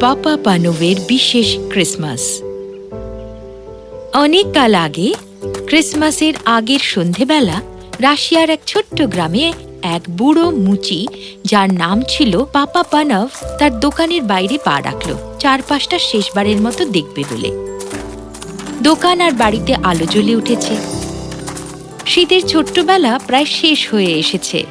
পাপা পানোভের বিশেষ ক্রিসমাস। অনেক কাল আগে, ক্রিসমাসের আগের সন্ধেবেলা, রাশিয়ার এক ছোট্ট গ্রামে এক বুড়ো মুচি, যার নাম ছিল পাপা পানভ, তার দোকানের বাইরে পা রাখল। চারপাশটা শেষবারের মতো দেখবে বলে। দোকান আর বাড়িতে আলো জ্বলে উঠেছে। শীতের ছোট্টবেলা প্রায় শেষ হয়ে এসেছে।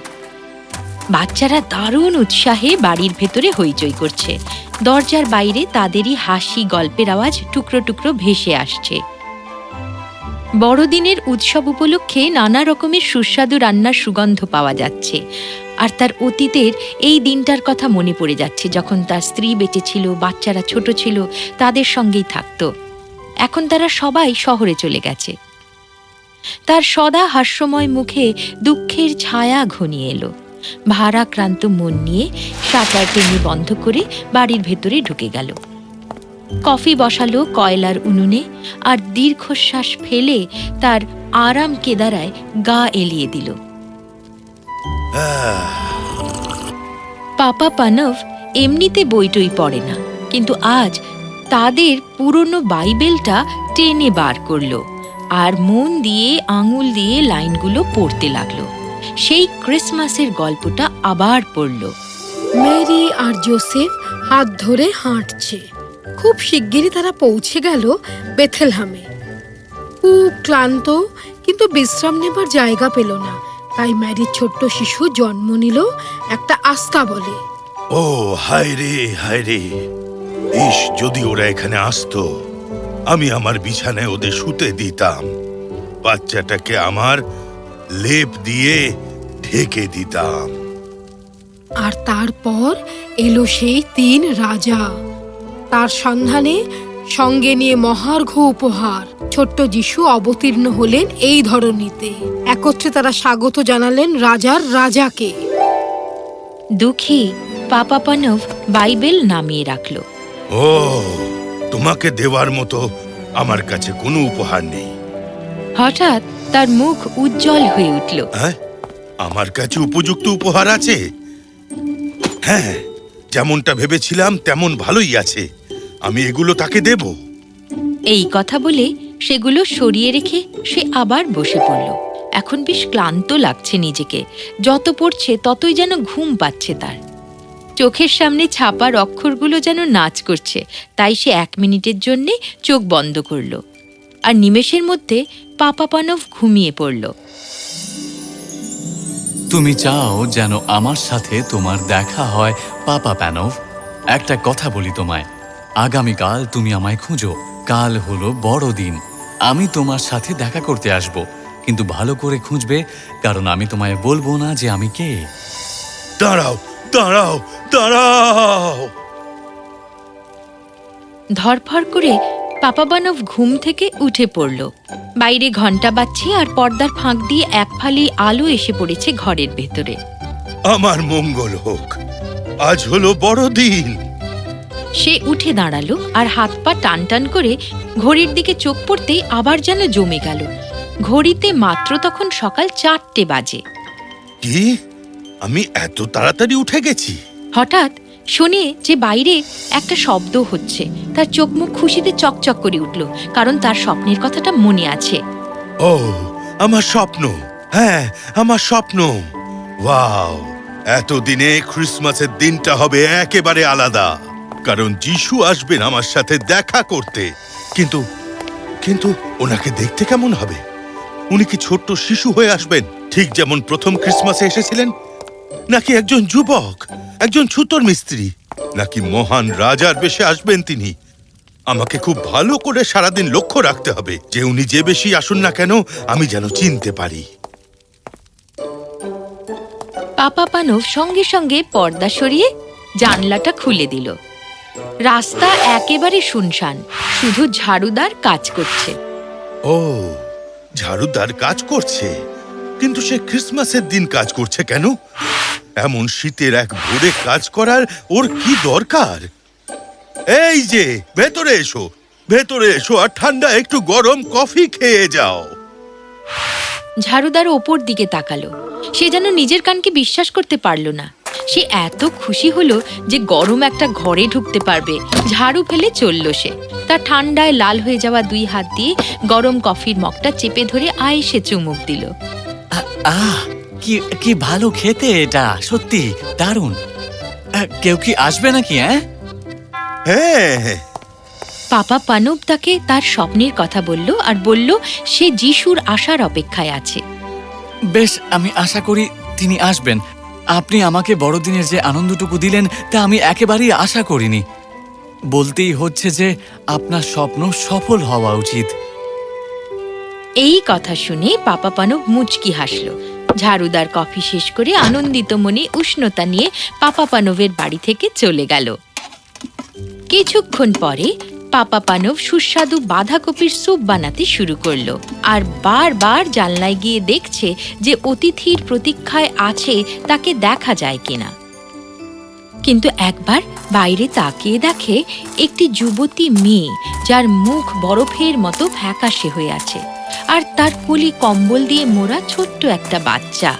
বাচ্চারা দারুণ উৎসাহে বাড়ির ভেতরে হইচই করছে। দরজার বাইরে তাদেরই হাসি, গল্পের আওয়াজ টুকরো টুকরো ভেসে আসছে। বড়দিনের উৎসব উপলক্ষে নানা রকমের সুস্বাদু রান্নার সুগন্ধ পাওয়া যাচ্ছে। আর তার অতীতের এই দিনটার কথা মনে পড়ে যাচ্ছে, যখন তার স্ত্রী বেঁচে ছিল, বাচ্চারা ছোট ছিল, তাদের সঙ্গেই থাকত। এখন তারা সবাই শহরে চলে গেছে। তার সদা হাস্যময় মুখে দুঃখের ছায়া ঘনিয়ে এলো। ভারাক্রান্ত মন নিয়ে শাটার টেনে বন্ধ করে বাড়ির ভেতরে ঢুকে গেল। কফি বসালো কয়লার উনুনে আর দীর্ঘশ্বাস ফেলে তার আরাম কেদারায় গা এলিয়ে দিল। পাপা পানভ এমনিতে বইটই পড়ে না, কিন্তু আজ তাদের পুরনো বাইবেলটা টেনে বার করল আর মন দিয়ে, আঙুল দিয়ে লাইনগুলো পড়তে লাগল। সেই ক্রিসমাসের গল্পটা আবার পড়ল। মেরি আর জোসেফ হাত ধরে হাঁটছে। খুব শিগগিরই তারা পৌঁছে গেল বেথেলহামে। খুব ক্লান্ত, কিন্তু বিশ্রাম নেবার জায়গা পেল না। তাই ম্যারির ছোট্ট শিশু জন্ম নিল একটা আস্থা বলে। ও, হায় রে রে। ইস, যদি ওরা এখানে আসতো, আমি আমার বিছানায় ওদের শুতে দিতাম। বাচ্চাটাকে আমার লেপ দিয়ে ঢেকে দিতাম। আর তারপর এলো সেই তিন রাজা। তার সন্ধানে সঙ্গে নিয়ে মহার্ঘ উপহার। ছোট্ট যিশু অবতীর্ণ হলেন এই ধরনীতে একত্রে তারা স্বাগত জানালেন রাজার রাজাকে। দুঃখী পাপা পানভ বাইবেল নামিয়ে রাখল। ও তোমাকে দেওয়ার মতো আমার কাছে কোনো উপহার নেই। হঠাৎ তার মুখ উজ্জ্বল হয়ে উঠল। হ্যাঁ? আমার কাছে উপযুক্ত উপহার আছে। হ্যাঁ যেমনটা ভেবেছিলাম তেমন ভালোই আছে। আমি এগুলো তাকে দেব। এই কথা বলে সেগুলো সরিয়ে রেখে সে আবার বসে পড়ল। এখন বেশ ক্লান্ত লাগছে নিজেকে। যত পড়ছে ততই যেন ঘুম পাচ্ছে তার। চোখের সামনে ছাপার অক্ষরগুলো যেন নাচ করছে, তাই সে এক মিনিটের জন্যে চোখ বন্ধ করল। আর নিমেষের মধ্যে পাপাপানভ ঘুমিয়ে পড়ল। তুমি চাও যেন আমার সাথে তোমার দেখা হয় পাপা প্যানভ একটা কথা বলি তোমায়। আগামীকাল তুমি আমায় খুঁজো। কাল হলো বড় দিন আমি তোমার সাথে দেখা করতে আসব। কিন্তু ভালো করে খুঁজবে কারণ আমি তোমায় বলব না যে আমি কে। দাঁড়াও দাঁড়াও দাঁড়াও। ধরফর করে পাপা পাপাবানভ ঘুম থেকে উঠে পড়ল। বাইরে ঘণ্টা বাজছে আর পর্দার ফাঁক দিয়ে এক ফালি আলো এসে পড়েছে ঘরের ভেতরে। আমার মঙ্গল হোক। আজ হলো বড়দিন। সে উঠে দাঁড়াল আর হাত পা টান টান করে ঘড়ির দিকে চোখ পড়তেই আবার যেন জমে গেল। ঘড়িতে মাত্র তখন সকাল চারটে বাজে। কি? আমি এত তাড়াতাড়ি উঠে গেছি? হঠাৎ শুনে যে বাইরে একটা শব্দ হচ্ছে। তার চোখ মুখ খুশিতে চকচক করে উঠল, কারণ তার স্বপ্নের কথাটা মনে আছে। ও, আমার স্বপ্ন। হ্যাঁ আমার স্বপ্ন। ওয়াও, এতদিনে ক্রিসমাসের দিনটা হবে একেবারে আলাদা। কারণ যিশু আসবেন আমার সাথে দেখা করতে। কিন্তু কিন্তু ওনাকে দেখতে কেমন হবে? উনি কি ছোট্ট শিশু হয়ে আসবেন, ঠিক যেমন প্রথম ক্রিসমাসে এসেছিলেন? নাকি একজন যুবক? একজন ছুতোর মিস্ত্রি। নাকি মহান রাজার বেশে আসবেন তিনি? আমাকে খুব ভালো করে সারাদিন লক্ষ্য রাখতে হবে। যে উনি যে বেশি আসুন না কেন আমি যেন চিনতে পারি। পাপা পানভ সঙ্গে সঙ্গে পর্দা সরিয়ে জানলাটা খুলে দিল। রাস্তা একেবারে শুনশান। শুধু ঝাড়ুদার কাজ করছে। ও ঝাড়ুদার কাজ করছে? কিন্তু সে ক্রিসমাসের দিন কাজ করছে কেন? এমন শীতের এক ভোরে কাজ করার ওর কি দরকার? এই যে ভেতরে এসো ভেতরে এসো আর ঠান্ডা একটু গরম কফি খেয়ে যাও। ঝাড়ুদার ওপর দিকে তাকালো। সে যেন নিজের কানকে বিশ্বাস করতে পারল না। সে এত খুশি হলো যে গরম একটা ঘরে ঢুকতে পারবে। ঝাড়ু ফেলে চলল সে। তার ঠান্ডায় লাল হয়ে যাওয়া দুই হাত দিয়ে গরম কফির মগটা চেপে ধরে আয়েসে চুমুক দিল। আহ কি কি ভালো খেতে এটা? সত্যি দারুণ। কেউ কি আসবে নাকি হ্যাঁ হ্যাঁ। পাপা পানব তাকে তার স্বপ্নের কথা বলল আর বলল সে যিশুর আসার অপেক্ষায় আছে। বেশ আমি আশা করি তিনি আসবেন। আপনি আমাকে বড়দিনের যে আনন্দটুকু দিলেন তা আমি একেবারেই আশা করিনি। বলতেই হচ্ছে যে আপনার স্বপ্ন সফল হওয়া উচিত। এই কথা শুনে পাপা পানব মুচকি হাসল। ঝাড়ুদার কফি শেষ করে আনন্দিত মনে উষ্ণতা নিয়ে পাপা পানবের বাড়ি থেকে চলে গেল। কিছুক্ষণ পরে পাপা পানব সুস্বাদু বাঁধাকপির স্যুপ বানাতে শুরু করল আর বারবার জানলায় গিয়ে দেখছে যে অতিথির প্রতীক্ষায় আছে তাকে দেখা যায় কিনা। কিন্তু একবার বাইরে তাকিয়ে দেখে একটি যুবতী মেয়ে যার মুখ বরফের মতো ফ্যাকাশে হয়ে আছে। আর তার কোলে কম্বল দিয়ে মোড়া ছোট্ট একটা বাচ্চা।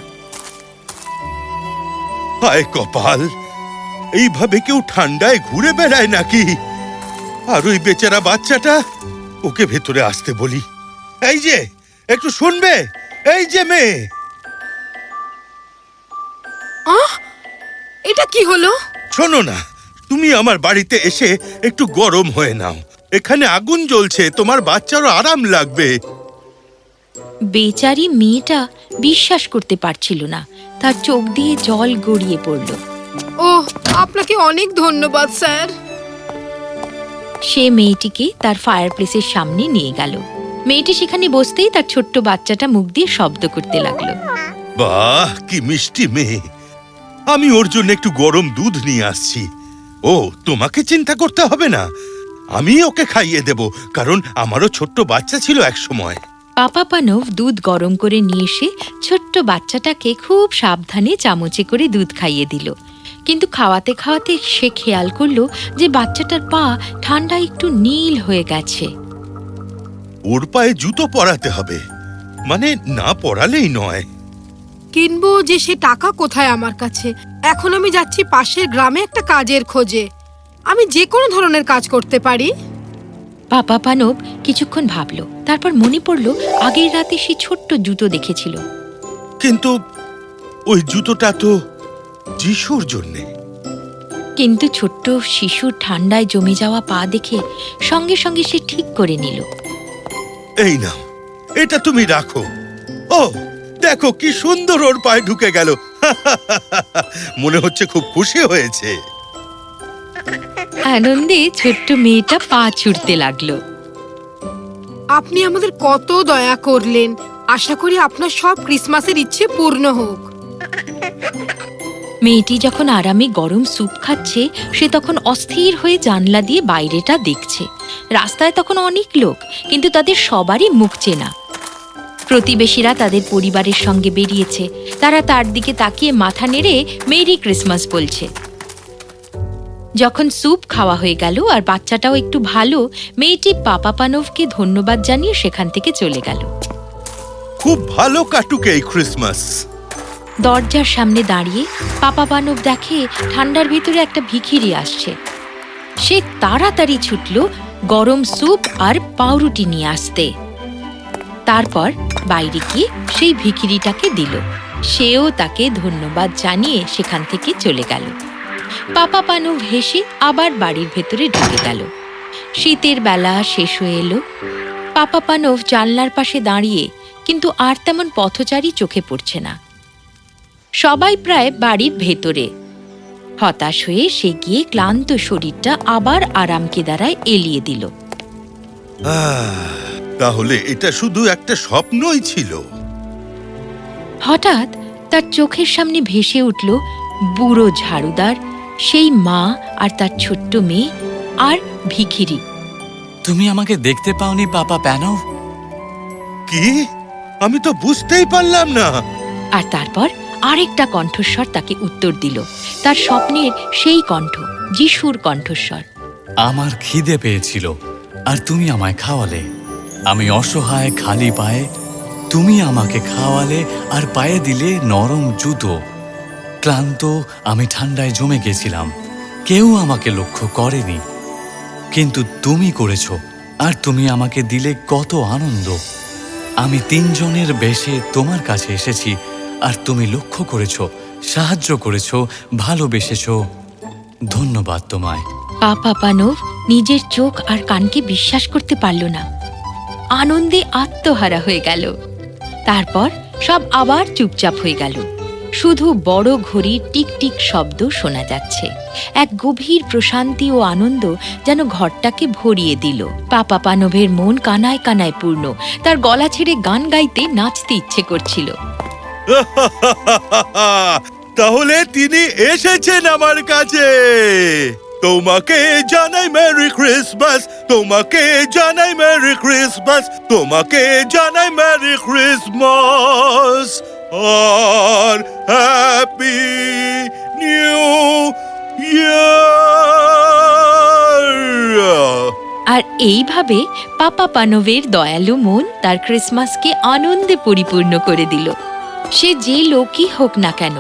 হায় কপাল এইভাবে কেউ ঠান্ডায় ঘুরে বেড়ায় নাকি? আর ওই বেচারা বাচ্চাটা ওকে ভেতরে আসতে বলি। এই যে একটু শুনবে? এই যে মেয়ে। আহ এটা কি হলো? শোনো না তুমি আমার বাড়িতে এসে একটু গরম হয়ে নাও। এখানে আগুন জ্বলছে তোমার বাচ্চারও আরাম লাগবে। বেচারি মেয়েটা বিশ্বাস করতে পারছিল না। তার চোখ দিয়ে জল গড়িয়ে পড়ল। ও আপনাকে অনেক ধন্যবাদ স্যার। সে মেয়েটিকে তার ফায়ারপ্লেসের সামনে নিয়ে গেল। মেয়েটি সেখানে বসতেই তার ছোট্ট বাচ্চাটা মুখ দিয়ে শব্দ করতে লাগল। বাহ কি মিষ্টি মেয়ে। আমি ওর জন্য একটু গরম দুধ নিয়ে আসছি। ও তোমাকে চিন্তা করতে হবে না। আমি ওকে খাইয়ে দেব কারণ আমারও ছোট্ট বাচ্চা ছিল এক সময় পাপা পানব দুধ গরম করে নিয়ে এসে ছোট্ট বাচ্চাটাকে খুব সাবধানে চামচে করে দুধ খাইয়ে দিল। কিন্তু খাওয়াতে খাওয়াতে সে খেয়াল করল যে বাচ্চাটার পা ঠান্ডায় একটু নীল হয়ে গেছে। ওর পায়ে জুতো পরাতে হবে। মানে না পরালেই নয়। কিনবো যে সে টাকা কোথায় আমার কাছে। এখন আমি যাচ্ছি পাশের গ্রামে একটা কাজের খোঁজে। আমি যে কোনো ধরনের কাজ করতে পারি। পাপা পানব কিছুক্ষণ ভাবলো তারপর মনে পড়ল আগের রাতে সে ছোট্ট জুতো দেখেছিল। কিন্তু ওই জুতোটা তো যিশুর জন্যে। কিন্তু ছোট্ট শিশুর ঠান্ডায় জমে যাওয়া পা দেখে সঙ্গে সঙ্গে সে ঠিক করে নিল। এই নাও এটা তুমি রাখো। ও দেখো কি সুন্দর ওর পায়ে ঢুকে গেল। মনে হচ্ছে খুব খুশি হয়েছে। আনন্দে ছোট্ট মেয়েটা পা ছুটতে লাগল। আপনি আমাদের কত দয়া করলেন। আশা করি আপনার সব ক্রিসমাসের ইচ্ছে পূর্ণ হোক। মেয়েটি যখন আরামে গরম স্যুপ খাচ্ছে সে তখন অস্থির হয়ে জানলা দিয়ে বাইরেটা দেখছে। রাস্তায় তখন অনেক লোক কিন্তু তাদের সবারই মুখ চেনা। প্রতিবেশীরা তাদের পরিবারের সঙ্গে বেরিয়েছে। তারা তার দিকে তাকিয়ে মাথা নেড়ে মেরি ক্রিসমাস বলছে। যখন স্যুপ খাওয়া হয়ে গেল আর বাচ্চাটাও একটু ভালো মেয়েটি পাপা পানভকে ধন্যবাদ জানিয়ে সেখান থেকে চলে গেল। খুব ভালো কাটুক এই ক্রিসমাস। দরজার সামনে দাঁড়িয়ে পাপা বানব দেখে ঠান্ডার ভিতরে একটা ভিখিরি আসছে। সে তাড়াতাড়ি ছুটল গরম স্যুপ আর পাউরুটি নিয়ে আসতে। তারপর বাইরে গিয়ে সেই ভিখিরিটাকে দিল। সেও তাকে ধন্যবাদ জানিয়ে সেখান থেকে চলে গেল। পাপা পানব হেসে আবার বাড়ির ভেতরে ঢুকে গেল। শীতের বেলা শেষ হয়ে এলো। পাপা পানব জানলার পাশে দাঁড়িয়ে কিন্তু আর তেমন পথচারী চোখে পড়ছে না। সবাই প্রায় বাড়ির ভেতরে। হতাশ হয়ে সে গিয়ে ক্লান্ত শরীরটা আবার আরাম কেদারায় এলিয়ে দিল। তাহলে এটা শুধু একটা স্বপ্নই ছিল। হঠাৎ তার চোখের সামনে ভেসে উঠল বুড়ো ঝাড়ুদার সেই মা আর তার ছোট্ট মেয়ে আর ভিখিরি। তুমি আমাকে দেখতে পাওনি পাপা প্যানভ কি? আমি তো বুঝতেই পারলাম না। আর তারপর আরেকটা কণ্ঠস্বর তাকে উত্তর দিল। তার স্বপ্নের সেই কণ্ঠ যিশুর কণ্ঠস্বর। আমার খিদে পেয়েছিল আর তুমি আমায় খাওয়ালে। আমি অসহায় খালি পায়ে তুমি আমাকে খাওয়ালে আর পায়ে দিলে নরম জুতো। ক্লান্ত, আমি ঠান্ডায় জমে গেছিলাম। কেউ আমাকে লক্ষ্য করেনি। কিন্তু তুমি করেছ, আর তুমি আমাকে দিলে কত আনন্দ। আমি তিনজনের বেশে তোমার কাছে এসেছি, আর তুমি লক্ষ্য করেছ, সাহায্য করেছ, ভালোবেসেছো। ধন্যবাদ তোমায়। পাপা পানব নিজের চোখ আর কানকে বিশ্বাস করতে পারল না। আনন্দে আত্মহারা হয়ে গেল। তারপর সব আবার চুপচাপ হয়ে গেল। শুধু বড় ঘড়ির টিকটিক শব্দ শোনা যাচ্ছে। এক গভীর প্রশান্তি ও আনন্দ যেন ঘরটাকে ভরিয়ে দিল। পাপা পানবের মন কানায় কানায় পূর্ণ। তার গলা ছেড়ে গান গাইতে নাচতে ইচ্ছে করছিল। তাহলে তিনি এসেছেন আমার কাছে। তোমাকে জানাই মেরি ক্রিসমাস, তোমাকে জানাই মেরি ক্রিসমাস, তোমাকে জানাই মেরি ক্রিসমাস। আর নিউ ইয়ার আর এইভাবে পাপা পানবের দয়ালু মন তার ক্রিসমাসকে আনন্দে পরিপূর্ণ করে দিল। সে যে লোকই হোক না কেন,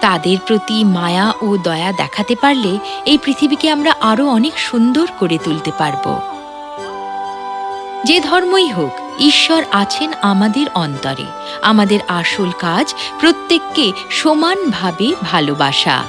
তাদের প্রতি মায়া ও দয়া দেখাতে পারলে এই পৃথিবীকে আমরা আরও অনেক সুন্দর করে তুলতে পারব। যে ধর্মই হোক ঈশ্বর আছেন আমাদের অন্তরে। আমাদের আসল কাজ প্রত্যেককে সমানভাবে ভালোবাসা।